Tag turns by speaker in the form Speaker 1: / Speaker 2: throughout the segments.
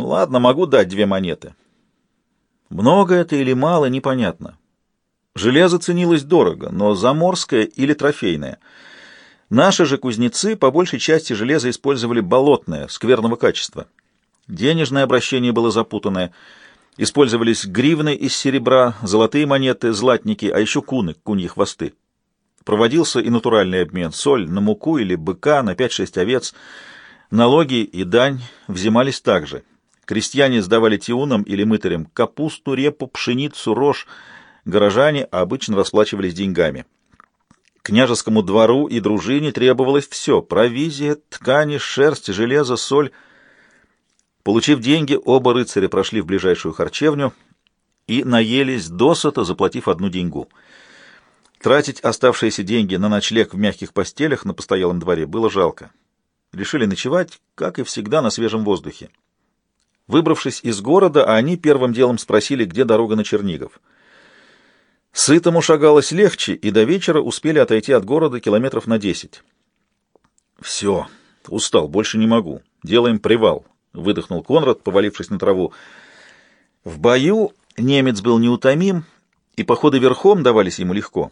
Speaker 1: Ладно, могу дать две монеты. Много это или мало, непонятно. Железо ценилось дорого, но заморское или трофейное. Наши же кузнецы по большей части железо использовали болотное, скверного качества. Денежное обращение было запутанное. Использовались гривны из серебра, золотые монеты, златники, а еще куны, куньи хвосты. Проводился и натуральный обмен — соль на муку или быка на 5-6 овец. Налоги и дань взимались также. Крестьяне сдавали тиунам или мытарям капусту, репу, пшеницу, рожь, горожане обычно расплачивались деньгами. Княжескому двору и дружине требовалось все — провизия, ткани, шерсть, железо, соль. Получив деньги, оба рыцаря прошли в ближайшую харчевню и наелись досыта, заплатив одну деньгу. Тратить оставшиеся деньги на ночлег в мягких постелях на постоялом дворе было жалко. Решили ночевать, как и всегда, на свежем воздухе. Выбравшись из города, они первым делом спросили, где дорога на Чернигов. Сытому шагалось легче, и до вечера успели отойти от города километров на десять. «Все, устал, больше не могу. Делаем привал», — выдохнул Конрад, повалившись на траву. В бою немец был неутомим, и походы верхом давались ему легко.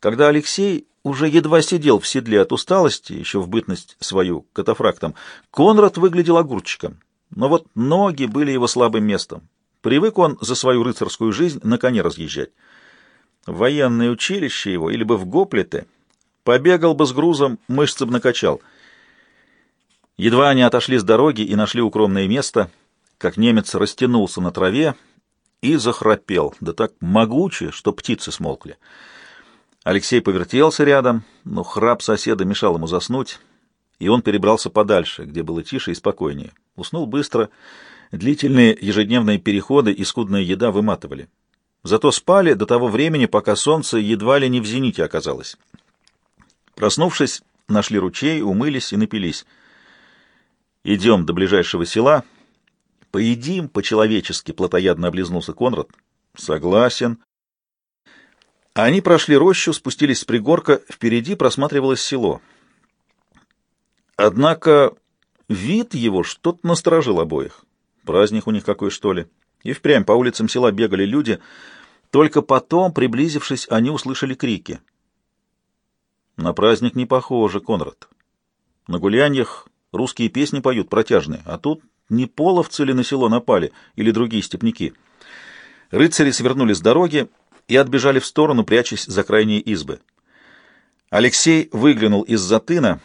Speaker 1: Когда Алексей уже едва сидел в седле от усталости, еще в бытность свою катафрактом, Конрад выглядел огурчиком, но вот ноги были его слабым местом. Привык он за свою рыцарскую жизнь на коне разъезжать в военное училище его или бы в гоплеты, побегал бы с грузом, мышцы бы накачал. Едва они отошли с дороги и нашли укромное место, как немец растянулся на траве и захрапел, да так могуче, что птицы смолкли. Алексей повертелся рядом, но храп соседа мешал ему заснуть, и он перебрался подальше, где было тише и спокойнее. Уснул быстро, длительные ежедневные переходы и скудная еда выматывали. Зато спали до того времени, пока солнце едва ли не в зените оказалось. Проснувшись, нашли ручей, умылись и напились. «Идем до ближайшего села. Поедим по-человечески», — плотоядно облизнулся Конрад. «Согласен». Они прошли рощу, спустились с пригорка, впереди просматривалось село. Однако вид его что-то насторожил обоих. Праздник у них какой, что ли. И впрямь по улицам села бегали люди — только потом, приблизившись, они услышали крики. На праздник не похоже, Конрад. На гуляньях русские песни поют протяжные, а тут не половцы ли на село напали или другие степняки. Рыцари свернули с дороги и отбежали в сторону, прячась за крайние избы. Алексей выглянул из-за тына.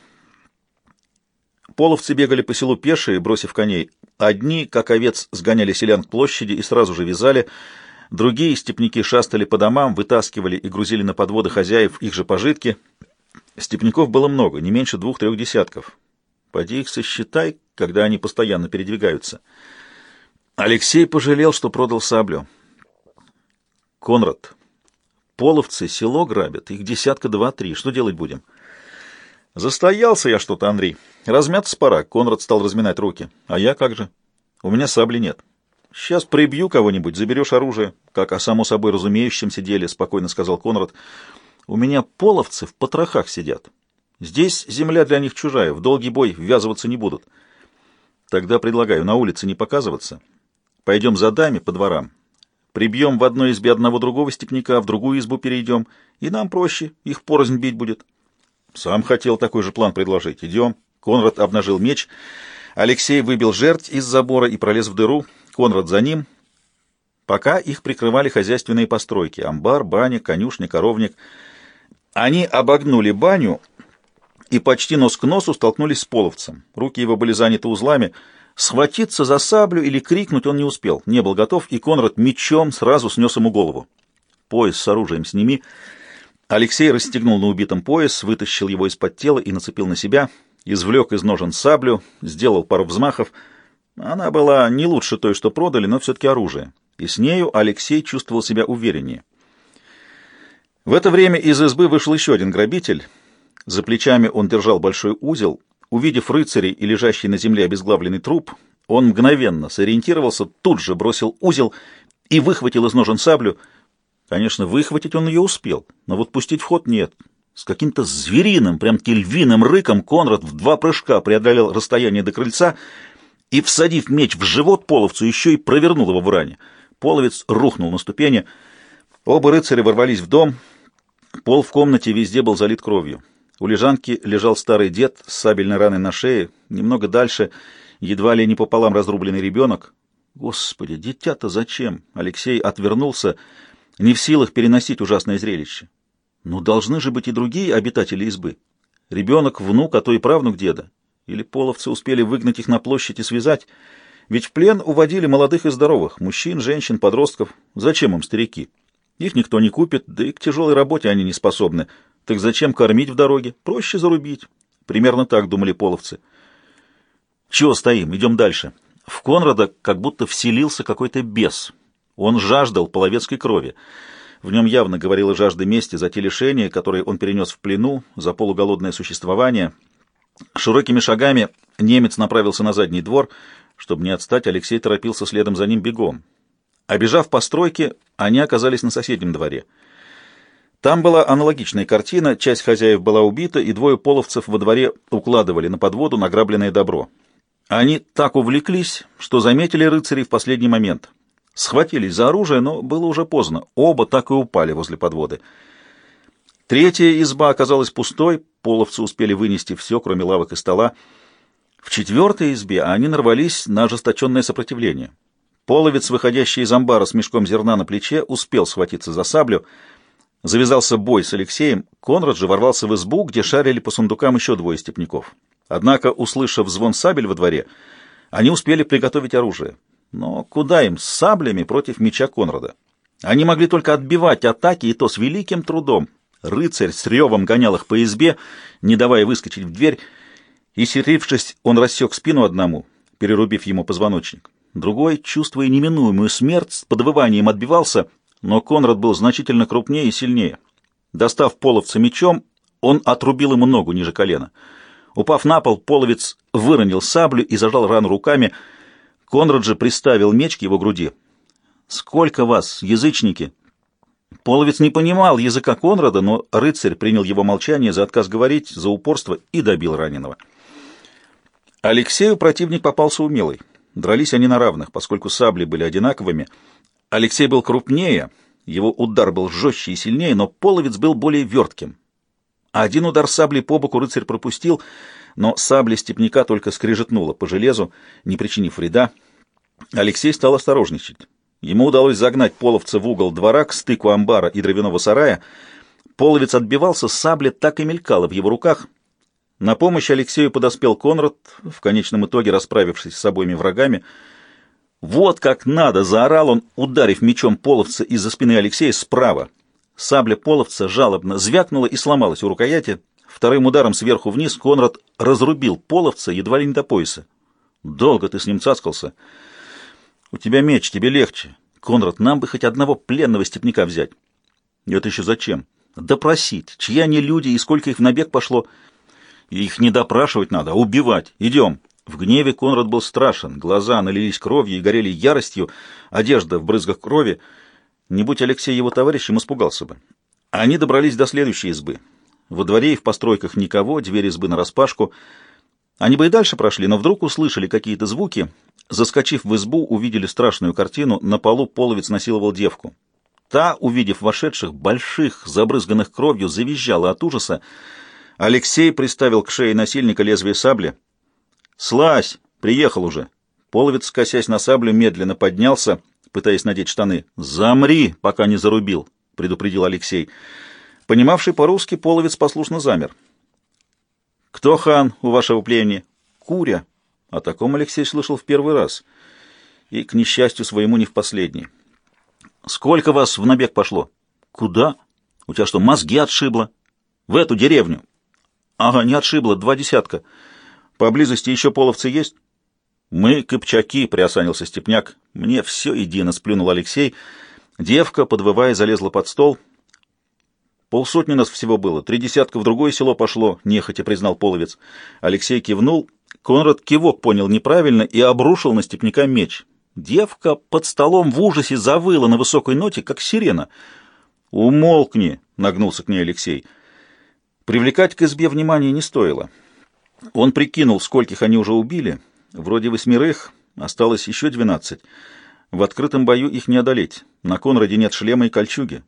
Speaker 1: Половцы бегали по селу пешие, бросив коней. Одни, как овец, сгоняли селян к площади и сразу же вязали — Другие степняки шастали по домам, вытаскивали и грузили на подводы хозяев их же пожитки. Степняков было много, не меньше двух-трех десятков. Поди их сосчитай, когда они постоянно передвигаются. Алексей пожалел, что продал саблю. Конрад, половцы село грабят, их десятка два-три. Что делать будем? Застоялся я что-то, Андрей. Размяться пора. Конрад стал разминать руки. А я как же? У меня сабли нет. «Сейчас прибью кого-нибудь, заберешь оружие», — как о само собой разумеющемся деле, — спокойно сказал Конрад. «У меня половцы в потрохах сидят. Здесь земля для них чужая, в долгий бой ввязываться не будут. Тогда предлагаю на улице не показываться. Пойдем за дами по дворам. Прибьем в одной избе одного другого степняка, в другую избу перейдем, и нам проще, их порознь бить будет». «Сам хотел такой же план предложить. Идем». Конрад обнажил меч. Алексей выбил жерть из забора и пролез в дыру. Конрад за ним. Пока их прикрывали хозяйственные постройки — амбар, баня, конюшня, коровник. Они обогнули баню и почти нос к носу столкнулись с половцем. Руки его были заняты узлами. Схватиться за саблю или крикнуть он не успел, не был готов, и Конрад мечом сразу снес ему голову. «Пояс с оружием сними». Алексей расстегнул на убитом пояс, вытащил его из-под тела и нацепил на себя, извлек из ножен саблю, сделал пару взмахов — она была не лучше той, что продали, но все-таки оружие, и с нею Алексей чувствовал себя увереннее. В это время из избы вышел еще один грабитель. За плечами он держал большой узел. Увидев рыцарей и лежащий на земле обезглавленный труп, он мгновенно сориентировался, тут же бросил узел и выхватил из ножен саблю. Конечно, выхватить он ее успел, но вот пустить в ход нет. С каким-то звериным, прям кельвиным рыком Конрад в два прыжка преодолел расстояние до крыльца и, всадив меч в живот половцу, еще и провернул его в ране. Половец рухнул на ступени. Оба рыцаря ворвались в дом. Пол в комнате везде был залит кровью. У лежанки лежал старый дед с сабельной раной на шее. Немного дальше едва ли не пополам разрубленный ребенок. Господи, дитя-то зачем? Алексей отвернулся, не в силах переносить ужасное зрелище. Ну, должны же быть и другие обитатели избы. Ребенок, внук, а то и правнук деда. Или половцы успели выгнать их на площадь и связать? Ведь в плен уводили молодых и здоровых, мужчин, женщин, подростков. Зачем им старики? Их никто не купит, да и к тяжелой работе они не способны. Так зачем кормить в дороге? Проще зарубить. Примерно так думали половцы. Чего стоим? Идем дальше. В Конрада как будто вселился какой-то бес. Он жаждал половецкой крови. В нем явно говорила жажда мести за те лишения, которые он перенес в плену, за полуголодное существование. Широкими шагами немец направился на задний двор. Чтобы не отстать, Алексей торопился следом за ним бегом. Обежав постройки, они оказались на соседнем дворе. Там была аналогичная картина, часть хозяев была убита, и двое половцев во дворе укладывали на подводу награбленное добро. Они так увлеклись, что заметили рыцарей в последний момент. Схватились за оружие, но было уже поздно. Оба так и упали возле подводы. Третья изба оказалась пустой, половцы успели вынести все, кроме лавок и стола. В четвертой избе они нарвались на ожесточенное сопротивление. Половец, выходящий из амбара с мешком зерна на плече, успел схватиться за саблю. Завязался бой с Алексеем. Конрад же ворвался в избу, где шарили по сундукам еще двое степняков. Однако, услышав звон сабель во дворе, они успели приготовить оружие. Но куда им с саблями против меча Конрада? Они могли только отбивать атаки, и то с великим трудом. Рыцарь с ревом гонял их по избе, не давая выскочить в дверь, и, серившись, он рассек спину одному, перерубив ему позвоночник. Другой, чувствуя неминуемую смерть, с подвыванием отбивался, но Конрад был значительно крупнее и сильнее. Достав половца мечом, он отрубил ему ногу ниже колена — Упав на пол, половец выронил саблю и зажал рану руками. Конрад же приставил меч к его груди. «Сколько вас, язычники?» Половец не понимал языка Конрада, но рыцарь принял его молчание за отказ говорить, за упорство и добил раненого. Алексею противник попался умелый. Дрались они на равных, поскольку сабли были одинаковыми. Алексей был крупнее, его удар был жестче и сильнее, но половец был более вертким. Один удар сабли по боку рыцарь пропустил, но сабля степняка только скрежетнула по железу, не причинив вреда. Алексей стал осторожничать. Ему удалось загнать половца в угол двора к стыку амбара и дровяного сарая. Половец отбивался, сабля так и мелькала в его руках. На помощь Алексею подоспел Конрад, в конечном итоге расправившись с обоими врагами. «Вот как надо!» — заорал он, ударив мечом половца из-за спины Алексея справа. Сабля половца жалобно звякнула и сломалась у рукояти. Вторым ударом сверху вниз Конрад разрубил половца едва ли не до пояса. «Долго ты с ним цаскался?» «У тебя меч, тебе легче. Конрад, нам бы хоть одного пленного степняка взять». «Это еще зачем?» «Допросить. Чьи они люди и сколько их в набег пошло?» «Их не допрашивать надо, а убивать. Идем». В гневе Конрад был страшен, глаза налились кровью и горели яростью, одежда в брызгах крови — не будь Алексей его товарищем, испугался бы. Они добрались до следующей избы. Во дворе и в постройках никого, дверь избы нараспашку. Они бы и дальше прошли, но вдруг услышали какие-то звуки. Заскочив в избу, увидели страшную картину. На полу половец насиловал девку. Та, увидев вошедших, больших, забрызганных кровью, завизжала от ужаса. Алексей приставил к шее насильника лезвие сабли. «Слазь! Приехал уже!» Половец, косясь на саблю, медленно поднялся пытаясь надеть штаны. «Замри, пока не зарубил», — предупредил Алексей. Понимавший по-русски, половец послушно замер. «Кто хан у вашего племени?» «Куря». О таком Алексей слышал в первый раз. И, к несчастью своему, не в последний. «Сколько вас в набег пошло?» «Куда? У тебя что, мозги отшибло?» «В эту деревню». «Ага, не отшибло, два десятка. Поблизости еще половцы есть?» «Мы копчаки», — приосанился Степняк. «Мне все едино», — сплюнул Алексей. Девка, подвывая, залезла под стол. «Полсотни нас всего было, три десятка в другое село пошло», — нехотя признал половец. Алексей кивнул. Конрад кивок понял неправильно и обрушил на Степняка меч. Девка под столом в ужасе завыла на высокой ноте, как сирена. «Умолкни», — нагнулся к ней Алексей. Привлекать к избе внимание не стоило. Он прикинул, скольких они уже убили — Вроде восьмерых, осталось еще двенадцать. В открытом бою их не одолеть. На Конраде нет шлема и кольчуги.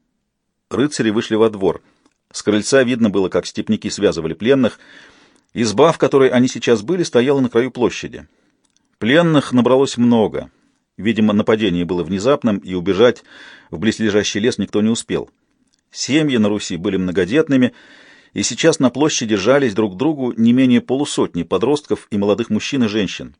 Speaker 1: Рыцари вышли во двор. С крыльца видно было, как степняки связывали пленных. Изба, в которой они сейчас были, стояла на краю площади. Пленных набралось много. Видимо, нападение было внезапным, и убежать в близлежащий лес никто не успел. Семьи на Руси были многодетными, и сейчас на площади жались друг к другу не менее полусотни подростков и молодых мужчин и женщин.